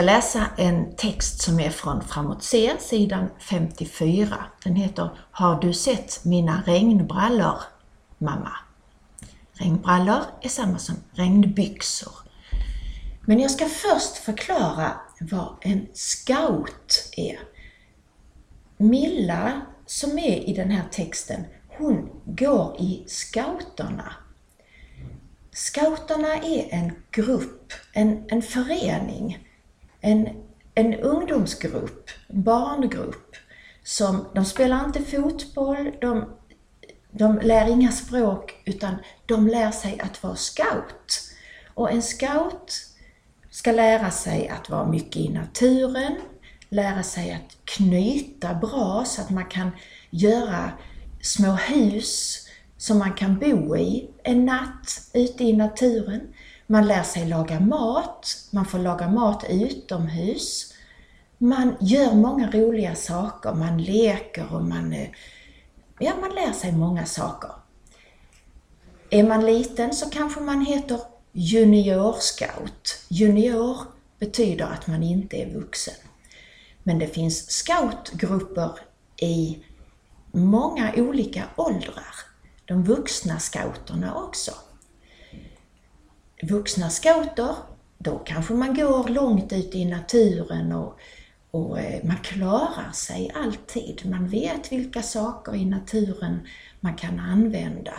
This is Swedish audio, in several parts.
ska läsa en text som är från Framåt Se, sidan 54. Den heter Har du sett mina regnbrallor, mamma? Regnbrallor är samma som regnbyxor. Men jag ska först förklara vad en scout är. Milla, som är i den här texten, hon går i scouterna. Scouterna är en grupp, en, en förening, en, en ungdomsgrupp, en barngrupp. Som, de spelar inte fotboll, de, de lär inga språk, utan de lär sig att vara scout. Och en scout ska lära sig att vara mycket i naturen, lära sig att knyta bra så att man kan göra små hus som man kan bo i en natt ute i naturen. Man lär sig laga mat, man får laga mat utomhus. Man gör många roliga saker, man leker och man, eh, ja, man lär sig många saker. Är man liten så kanske man heter juniorscout. Junior betyder att man inte är vuxen. Men det finns scoutgrupper i många olika åldrar. De vuxna scouterna också. Vuxna scouter, då kanske man går långt ut i naturen och, och eh, man klarar sig alltid. Man vet vilka saker i naturen man kan använda.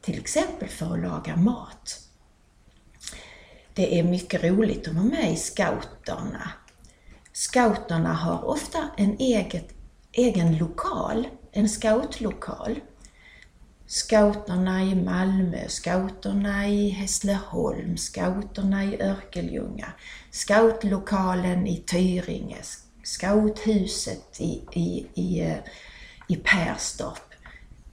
Till exempel för att laga mat. Det är mycket roligt att vara med i scouterna. Scouterna har ofta en eget, egen lokal, en scoutlokal. Scouterna i Malmö, scouterna i Hässleholm, scouterna i Örkelljunga, scoutlokalen i Tyringe, scouthuset i, i, i, eh, i Perstorp.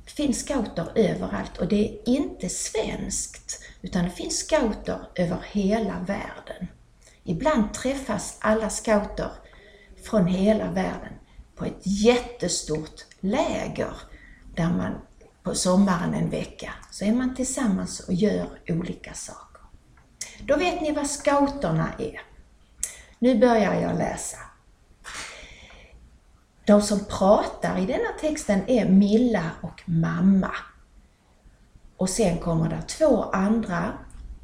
Det finns scouter överallt och det är inte svenskt, utan det finns scouter över hela världen. Ibland träffas alla scouter från hela världen på ett jättestort läger där man på sommaren en vecka så är man tillsammans och gör olika saker. Då vet ni vad scouterna är. Nu börjar jag läsa. De som pratar i denna texten är Milla och mamma. Och sen kommer det två andra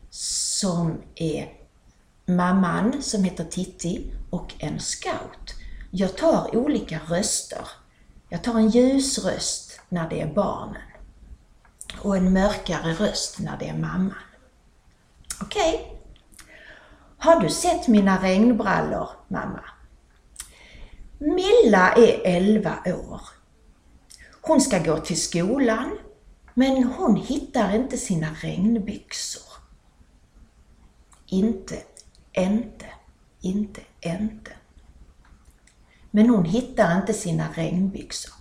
som är mamman som heter Titti och en scout. Jag tar olika röster. Jag tar en ljus röst när det är barnen och en mörkare röst när det är mamman. Okej. Okay. Har du sett mina regnbrallor, mamma? Milla är 11 år. Hon ska gå till skolan, men hon hittar inte sina regnbyxor. Inte, inte, inte, inte. Men hon hittar inte sina regnbyxor.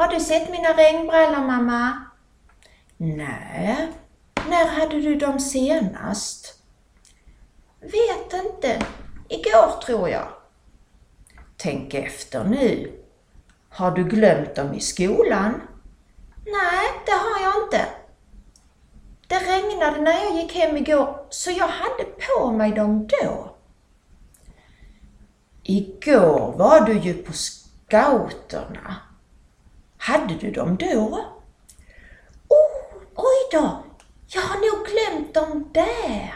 Har du sett mina regnbrallor mamma? Nej, när hade du dem senast? Vet inte, igår tror jag. Tänk efter nu. Har du glömt dem i skolan? Nej, det har jag inte. Det regnade när jag gick hem igår, så jag hade på mig dem då. Igår var du ju på scouterna. Hade du dem då? Oh, oj då! Jag har nog glömt dem där.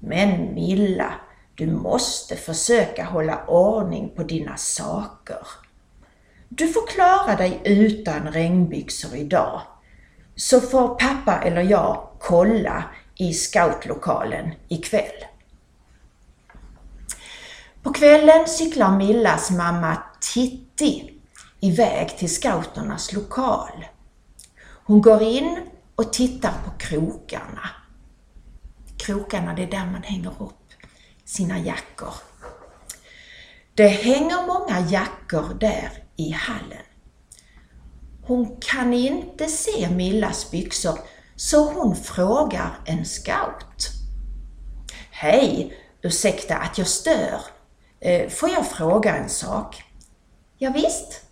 Men Milla, du måste försöka hålla ordning på dina saker. Du får klara dig utan regnbyxor idag. Så får pappa eller jag kolla i scoutlokalen ikväll. På kvällen cyklar Millas mamma Titti iväg till scouternas lokal. Hon går in och tittar på krokarna. Krokarna, det är där man hänger upp sina jackor. Det hänger många jackor där i hallen. Hon kan inte se Millas byxor så hon frågar en scout. Hej, ursäkta att jag stör. Eh, får jag fråga en sak? Ja, visst.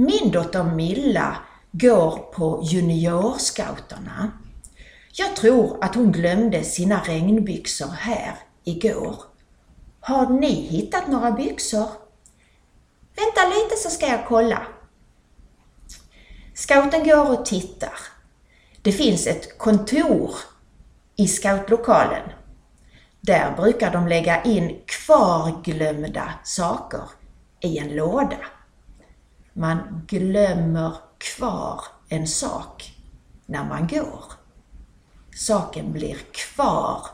Min dotter Milla går på juniorscouterna. Jag tror att hon glömde sina regnbyxor här igår. Har ni hittat några byxor? Vänta lite så ska jag kolla. Scouten går och tittar. Det finns ett kontor i scoutlokalen. Där brukar de lägga in kvarglömda saker i en låda. Man glömmer kvar en sak när man går. Saken blir kvar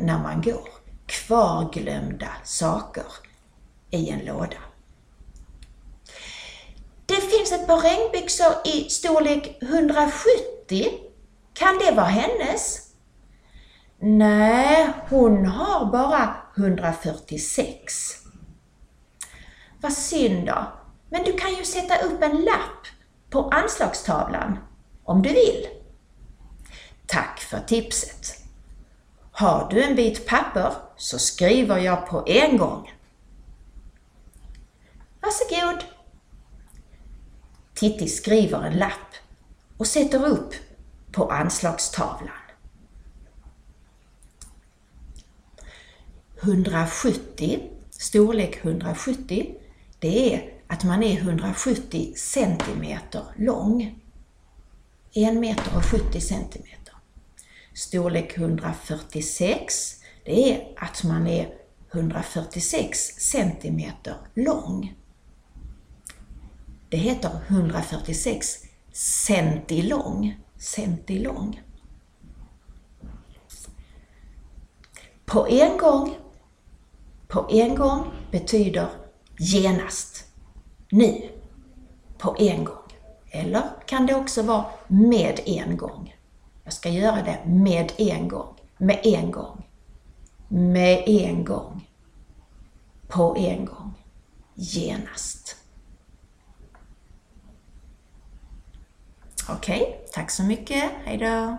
när man går. Kvarglömda saker i en låda. Det finns ett par regnbyxor i storlek 170. Kan det vara hennes? Nej, hon har bara 146. Vad synd då. Men du kan ju sätta upp en lapp på anslagstavlan om du vill. Tack för tipset. Har du en bit papper så skriver jag på en gång. Varsågod. Titti skriver en lapp och sätter upp på anslagstavlan. 170, storlek 170, det är att man är 170 centimeter lång. 1 meter och 70 centimeter. Storlek 146, det är att man är 146 centimeter lång. Det heter 146 centilång. Centilång. På en gång. På en gång betyder genast. Nu. På en gång. Eller kan det också vara med en gång. Jag ska göra det med en gång. Med en gång. Med en gång. På en gång. Genast. Okej, okay, tack så mycket. Hejdå!